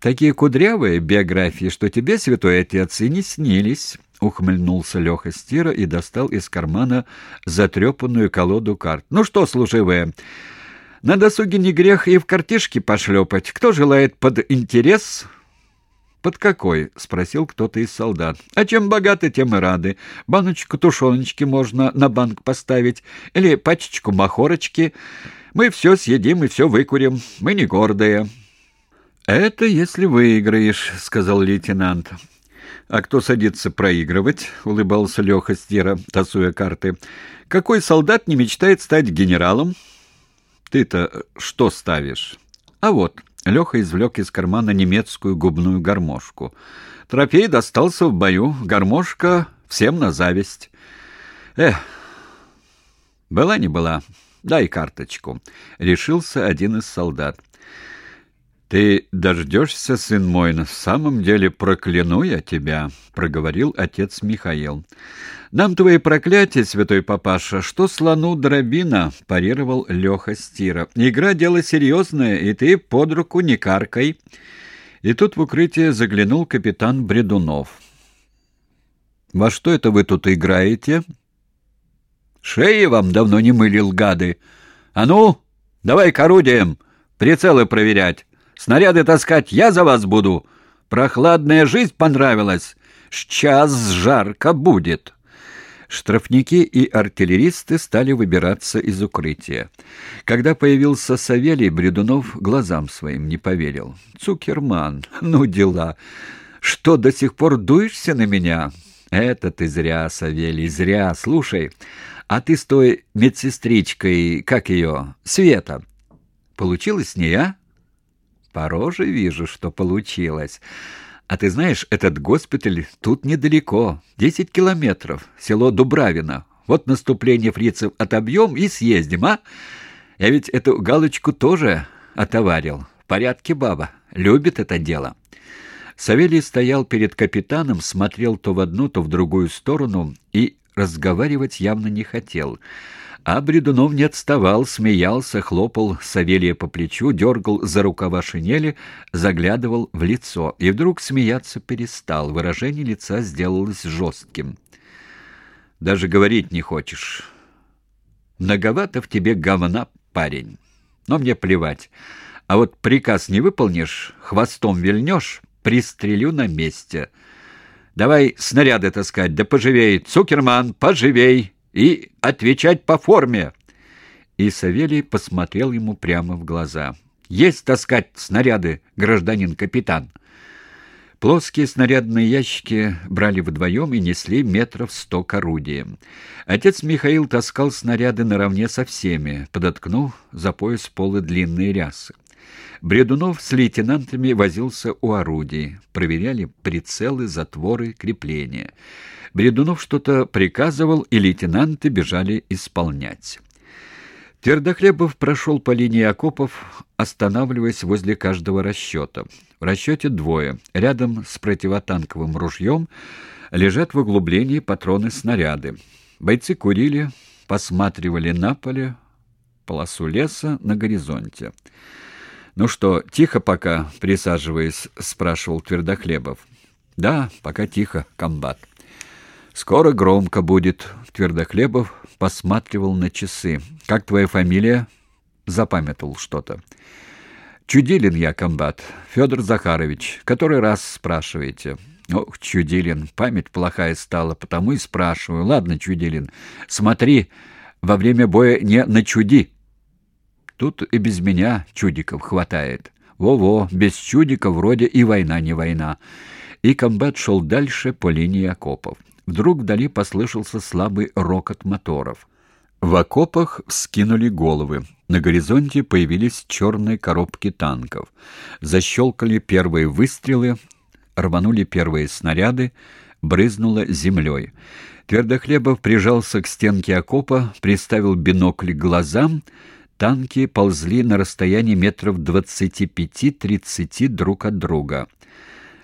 Такие кудрявые биографии, что тебе, святой отец, и не снились. Ухмыльнулся Леха Стира и достал из кармана затрепанную колоду карт. «Ну что, служивые, на досуге не грех и в картишки пошлепать. Кто желает под интерес?» «Под какой?» — спросил кто-то из солдат. «А чем богаты, тем и рады. Баночку тушеночки можно на банк поставить или пачечку махорочки. Мы все съедим и все выкурим. Мы не гордые». «Это если выиграешь», — сказал лейтенант. «А кто садится проигрывать?» — улыбался Леха Стира, тасуя карты. «Какой солдат не мечтает стать генералом?» «Ты-то что ставишь?» «А вот», — Леха извлек из кармана немецкую губную гармошку. «Трофей достался в бою. Гармошка всем на зависть». «Эх, была не была. Дай карточку», — решился один из солдат. «Ты дождешься, сын мой, на самом деле прокляну я тебя», — проговорил отец Михаил. «Нам твои проклятия, святой папаша, что слону дробина», — парировал Леха Стира. «Игра — дело серьезное, и ты под руку не каркай». И тут в укрытие заглянул капитан Бредунов. «Во что это вы тут играете?» «Шеи вам давно не мылил, гады! А ну, давай к орудиям, прицелы проверять!» Снаряды таскать я за вас буду. Прохладная жизнь понравилась. Сейчас жарко будет». Штрафники и артиллеристы стали выбираться из укрытия. Когда появился Савелий, Бредунов глазам своим не поверил. «Цукерман, ну дела! Что, до сих пор дуешься на меня?» «Это ты зря, Савелий, зря. Слушай, а ты с той медсестричкой, как ее, Света, получилось с ней, а?» По роже вижу, что получилось. А ты знаешь, этот госпиталь тут недалеко, десять километров, село Дубравино. Вот наступление фрицев отобьем и съездим, а? Я ведь эту галочку тоже отоварил. В порядке, баба. Любит это дело. Савелий стоял перед капитаном, смотрел то в одну, то в другую сторону и разговаривать явно не хотел. А Бредунов не отставал, смеялся, хлопал Савелия по плечу, дергал за рукава шинели, заглядывал в лицо. И вдруг смеяться перестал, выражение лица сделалось жестким. «Даже говорить не хочешь. Многовато в тебе говна, парень. Но мне плевать. А вот приказ не выполнишь, хвостом вильнешь, пристрелю на месте. Давай снаряды таскать, да поживей, Цукерман, поживей!» И отвечать по форме. И Савелий посмотрел ему прямо в глаза. «Есть таскать снаряды, гражданин капитан!» Плоские снарядные ящики брали вдвоем и несли метров сто к орудиям. Отец Михаил таскал снаряды наравне со всеми, подоткнув за пояс полы длинные рясы. Бредунов с лейтенантами возился у орудий, проверяли прицелы, затворы, крепления. Бредунов что-то приказывал, и лейтенанты бежали исполнять. Твердохлебов прошел по линии окопов, останавливаясь возле каждого расчета. В расчете двое. Рядом с противотанковым ружьем лежат в углублении патроны-снаряды. Бойцы курили, посматривали на поле, полосу леса на горизонте. «Ну что, тихо пока?» — присаживаясь, спрашивал Твердохлебов. «Да, пока тихо, комбат». «Скоро громко будет», — Твердохлебов посматривал на часы. «Как твоя фамилия?» Запамятовал что-то. «Чудилин я, комбат. Федор Захарович. Который раз спрашиваете?» «Ох, Чудилин, память плохая стала, потому и спрашиваю. Ладно, Чудилин, смотри, во время боя не начуди». Тут и без меня чудиков хватает. Во-во, без чудиков вроде и война не война. И комбат шел дальше по линии окопов. Вдруг вдали послышался слабый рокот моторов. В окопах скинули головы. На горизонте появились черные коробки танков. Защелкали первые выстрелы, рванули первые снаряды, брызнуло землей. Твердохлебов прижался к стенке окопа, приставил бинокль к глазам — Танки ползли на расстоянии метров двадцати пяти-тридцати друг от друга.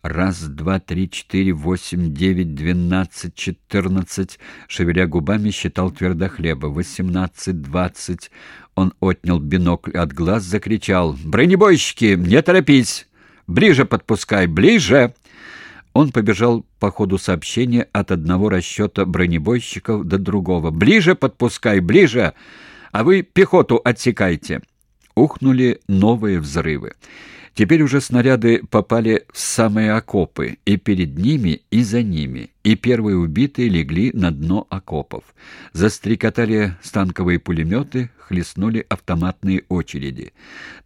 Раз, два, три, четыре, восемь, девять, двенадцать, четырнадцать. Шевеля губами, считал твердохлеба. Восемнадцать, двадцать. Он отнял бинокль от глаз, закричал. «Бронебойщики, не торопись! Ближе подпускай, ближе!» Он побежал по ходу сообщения от одного расчета бронебойщиков до другого. «Ближе подпускай, ближе! А вы пехоту отсекайте!» Ухнули новые взрывы. Теперь уже снаряды попали в самые окопы, и перед ними, и за ними, и первые убитые легли на дно окопов. Застрекотали станковые пулеметы, хлестнули автоматные очереди.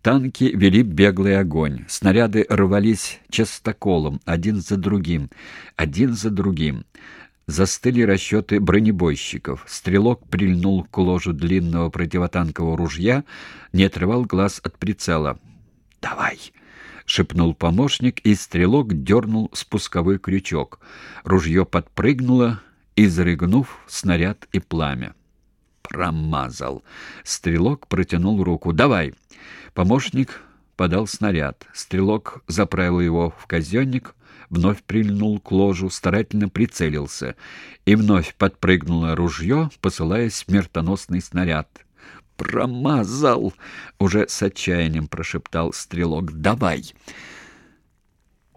Танки вели беглый огонь, снаряды рвались частоколом, один за другим, один за другим. Застыли расчеты бронебойщиков. Стрелок прильнул к ложу длинного противотанкового ружья, не отрывал глаз от прицела. «Давай!» — шепнул помощник, и стрелок дернул спусковой крючок. Ружье подпрыгнуло, изрыгнув снаряд и пламя. Промазал. Стрелок протянул руку. «Давай!» Помощник подал снаряд. Стрелок заправил его в казенник, вновь прильнул к ложу, старательно прицелился, и вновь подпрыгнуло ружье, посылая смертоносный снаряд промазал!» — уже с отчаянием прошептал стрелок. «Давай!»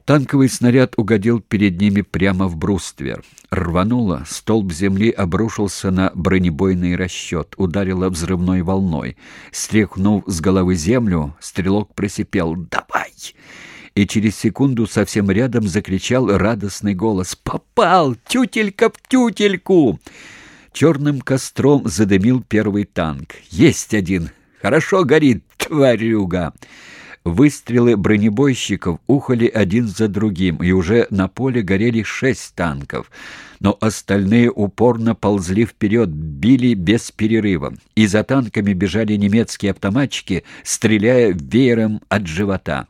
Танковый снаряд угодил перед ними прямо в бруствер. Рвануло, столб земли обрушился на бронебойный расчет, ударило взрывной волной. Стряхнув с головы землю, стрелок просипел «Давай!» И через секунду совсем рядом закричал радостный голос «Попал! Тютелька в тютельку!» Черным костром задымил первый танк. «Есть один! Хорошо горит, тварюга!» Выстрелы бронебойщиков ухали один за другим, и уже на поле горели шесть танков. Но остальные упорно ползли вперед, били без перерыва. И за танками бежали немецкие автоматчики, стреляя веером от живота.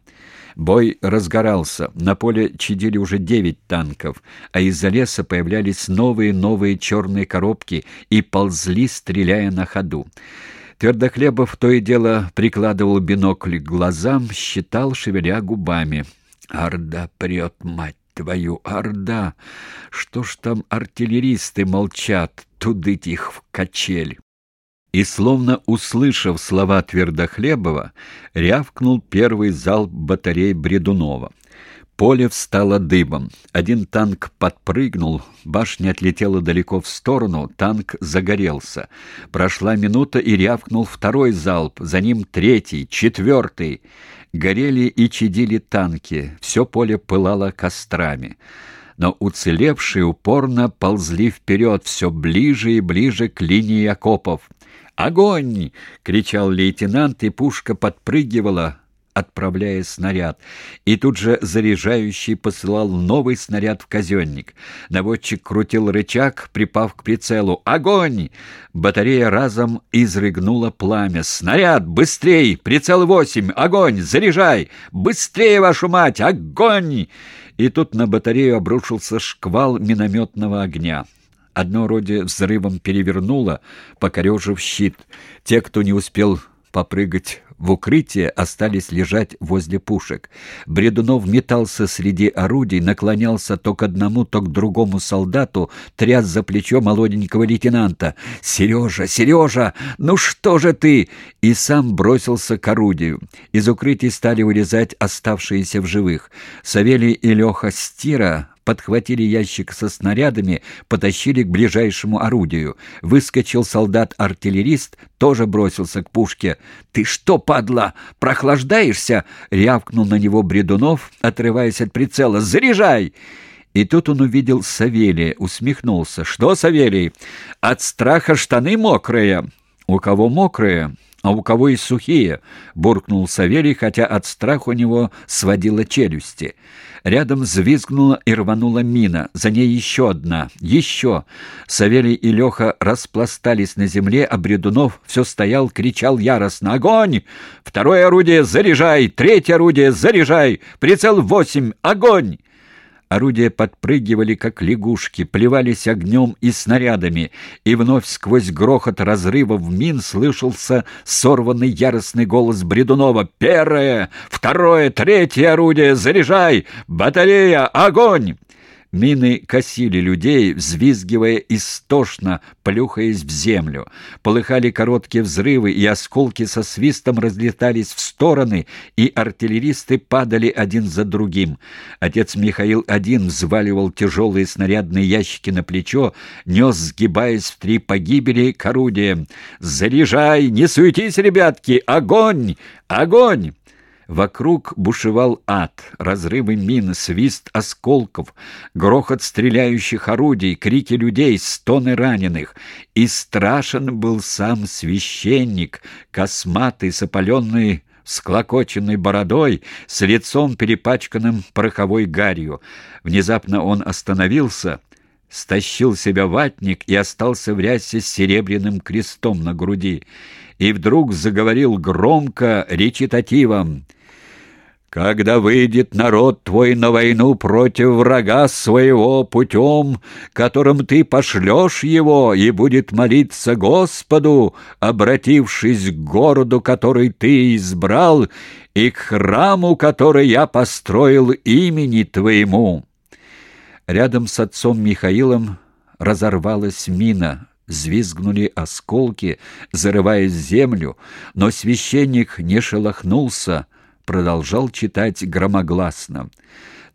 Бой разгорался, на поле чадили уже девять танков, а из-за леса появлялись новые-новые черные коробки и ползли, стреляя на ходу. Твердохлебов то и дело прикладывал бинокль к глазам, считал, шевеля губами. «Орда прет, мать твою, орда! Что ж там артиллеристы молчат, тудыть их в качель!» И, словно услышав слова Твердохлебова, рявкнул первый залп батарей Бредунова. Поле встало дыбом. Один танк подпрыгнул, башня отлетела далеко в сторону, танк загорелся. Прошла минута, и рявкнул второй залп, за ним третий, четвертый. Горели и чадили танки, все поле пылало кострами. Но уцелевшие упорно ползли вперед, все ближе и ближе к линии окопов. «Огонь!» — кричал лейтенант, и пушка подпрыгивала, отправляя снаряд, и тут же заряжающий посылал новый снаряд в казенник. Наводчик крутил рычаг, припав к прицелу. «Огонь!» Батарея разом изрыгнула пламя. «Снаряд! Быстрей! Прицел восемь! Огонь! Заряжай! Быстрее, вашу мать! Огонь!» И тут на батарею обрушился шквал минометного огня. Одно роде взрывом перевернуло, покорежив щит. Те, кто не успел попрыгать в укрытие, остались лежать возле пушек. Бредунов метался среди орудий, наклонялся то к одному, то к другому солдату, тряс за плечо молоденького лейтенанта. «Сережа! Сережа! Ну что же ты?» И сам бросился к орудию. Из укрытий стали вылезать оставшиеся в живых. Савелий и Леха Стира подхватили ящик со снарядами, потащили к ближайшему орудию. Выскочил солдат-артиллерист, тоже бросился к пушке. «Ты что, падла, прохлаждаешься?» — рявкнул на него Бредунов, отрываясь от прицела. «Заряжай!» И тут он увидел Савелия, усмехнулся. «Что, Савелий, от страха штаны мокрые?» «У кого мокрые?» А у кого и сухие, — буркнул Савелий, хотя от страха у него сводило челюсти. Рядом взвизгнула и рванула мина, за ней еще одна, еще. Савелий и Леха распластались на земле, а Бредунов все стоял, кричал яростно. «Огонь! Второе орудие заряжай! Третье орудие заряжай! Прицел восемь! Огонь!» Орудия подпрыгивали, как лягушки, плевались огнем и снарядами, и вновь сквозь грохот разрывов мин слышался сорванный яростный голос Бредунова. «Первое! Второе! Третье орудие! Заряжай! Батарея! Огонь!» Мины косили людей, взвизгивая истошно, плюхаясь в землю. Полыхали короткие взрывы, и осколки со свистом разлетались в стороны, и артиллеристы падали один за другим. Отец Михаил один взваливал тяжелые снарядные ящики на плечо, нес, сгибаясь в три погибели, к орудиям. «Заряжай! Не суетись, ребятки! Огонь! Огонь!» Вокруг бушевал ад, разрывы мин, свист осколков, грохот стреляющих орудий, крики людей, стоны раненых. И страшен был сам священник, косматый, с опаленной склокоченной бородой, с лицом перепачканным пороховой гарью. Внезапно он остановился, стащил себя ватник и остался в рясе с серебряным крестом на груди. И вдруг заговорил громко речитативом когда выйдет народ твой на войну против врага своего путем, которым ты пошлешь его, и будет молиться Господу, обратившись к городу, который ты избрал, и к храму, который я построил имени твоему». Рядом с отцом Михаилом разорвалась мина, Звизгнули осколки, зарывая землю, но священник не шелохнулся, продолжал читать громогласно.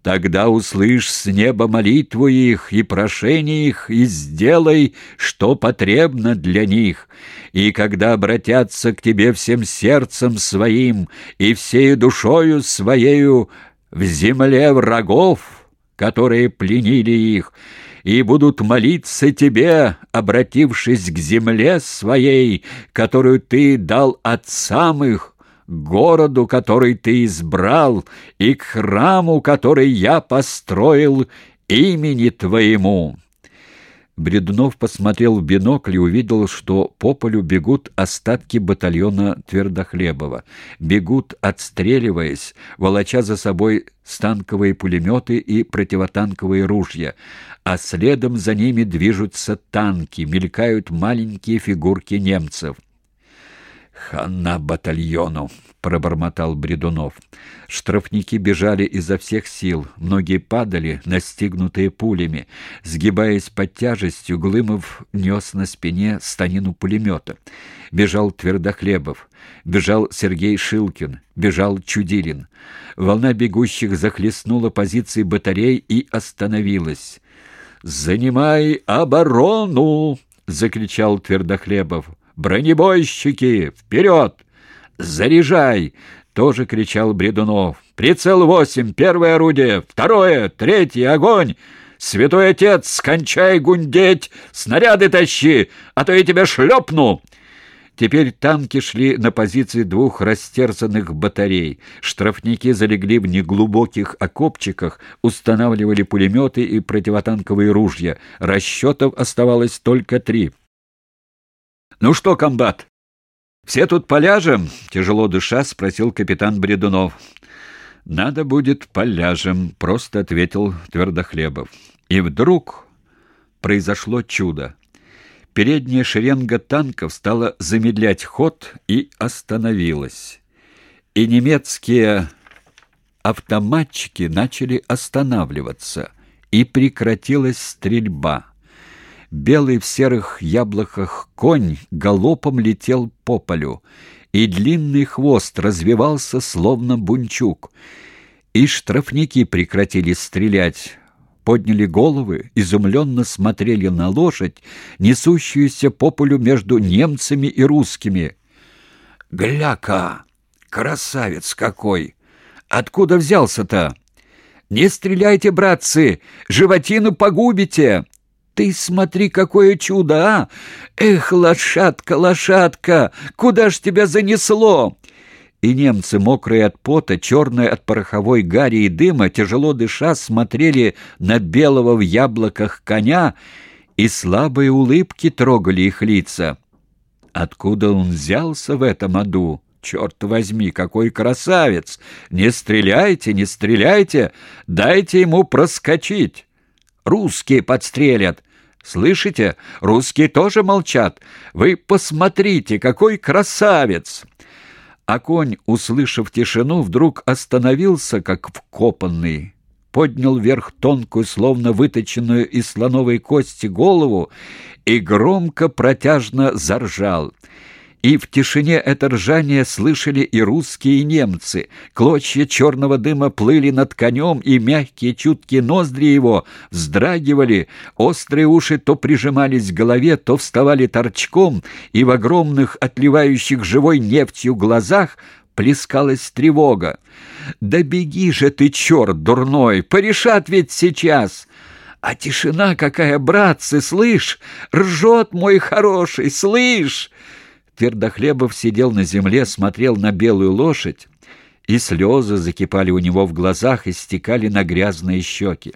«Тогда услышь с неба молитву их и прошение их, и сделай, что потребно для них. И когда обратятся к тебе всем сердцем своим и всею душою своею в земле врагов, которые пленили их, и будут молиться тебе, обратившись к земле своей, которую ты дал отцам их, городу, который ты избрал, и к храму, который я построил имени твоему». Бредунов посмотрел в бинокль и увидел, что по полю бегут остатки батальона Твердохлебова. Бегут, отстреливаясь, волоча за собой станковые пулеметы и противотанковые ружья, а следом за ними движутся танки, мелькают маленькие фигурки немцев. «Хана батальону!» — пробормотал Бредунов. Штрафники бежали изо всех сил, многие падали, настигнутые пулями. Сгибаясь под тяжестью, Глымов нес на спине станину пулемета. Бежал Твердохлебов, бежал Сергей Шилкин, бежал Чудилин. Волна бегущих захлестнула позиции батарей и остановилась. «Занимай оборону!» — закричал Твердохлебов. «Бронебойщики, вперед! Заряжай!» — тоже кричал Бредунов. «Прицел восемь, первое орудие, второе, третье, огонь!» «Святой отец, скончай гундеть! Снаряды тащи, а то я тебя шлепну!» Теперь танки шли на позиции двух растерзанных батарей. Штрафники залегли в неглубоких окопчиках, устанавливали пулеметы и противотанковые ружья. Расчетов оставалось только три. «Ну что, комбат, все тут поляжем?» — тяжело дыша спросил капитан Бредунов. «Надо будет поляжем», — просто ответил Твердохлебов. И вдруг произошло чудо. Передняя шеренга танков стала замедлять ход и остановилась. И немецкие автоматчики начали останавливаться, и прекратилась стрельба. Белый в серых яблоках конь галопом летел по полю, и длинный хвост развивался, словно бунчук. И штрафники прекратили стрелять, подняли головы, изумленно смотрели на лошадь, несущуюся по полю между немцами и русскими. «Гляка! Красавец какой! Откуда взялся-то? Не стреляйте, братцы! Животину погубите!» Ты смотри, какое чудо, а! Эх, лошадка, лошадка, куда ж тебя занесло?» И немцы, мокрые от пота, черные от пороховой гари и дыма, тяжело дыша, смотрели на белого в яблоках коня, и слабые улыбки трогали их лица. Откуда он взялся в этом аду? Черт возьми, какой красавец! Не стреляйте, не стреляйте, дайте ему проскочить. Русские подстрелят. Слышите? Русские тоже молчат. Вы посмотрите, какой красавец!» А конь, услышав тишину, вдруг остановился, как вкопанный. поднял вверх тонкую, словно выточенную из слоновой кости голову и громко протяжно заржал. И в тишине это ржание слышали и русские, и немцы. Клочья черного дыма плыли над конем, и мягкие чуткие ноздри его вздрагивали, острые уши то прижимались к голове, то вставали торчком, и в огромных, отливающих живой нефтью глазах плескалась тревога. «Да беги же ты, черт дурной! Порешат ведь сейчас!» А тишина какая, братцы, слышь! Ржет мой хороший, слышь! Твердохлебов сидел на земле, смотрел на белую лошадь, и слезы закипали у него в глазах и стекали на грязные щеки.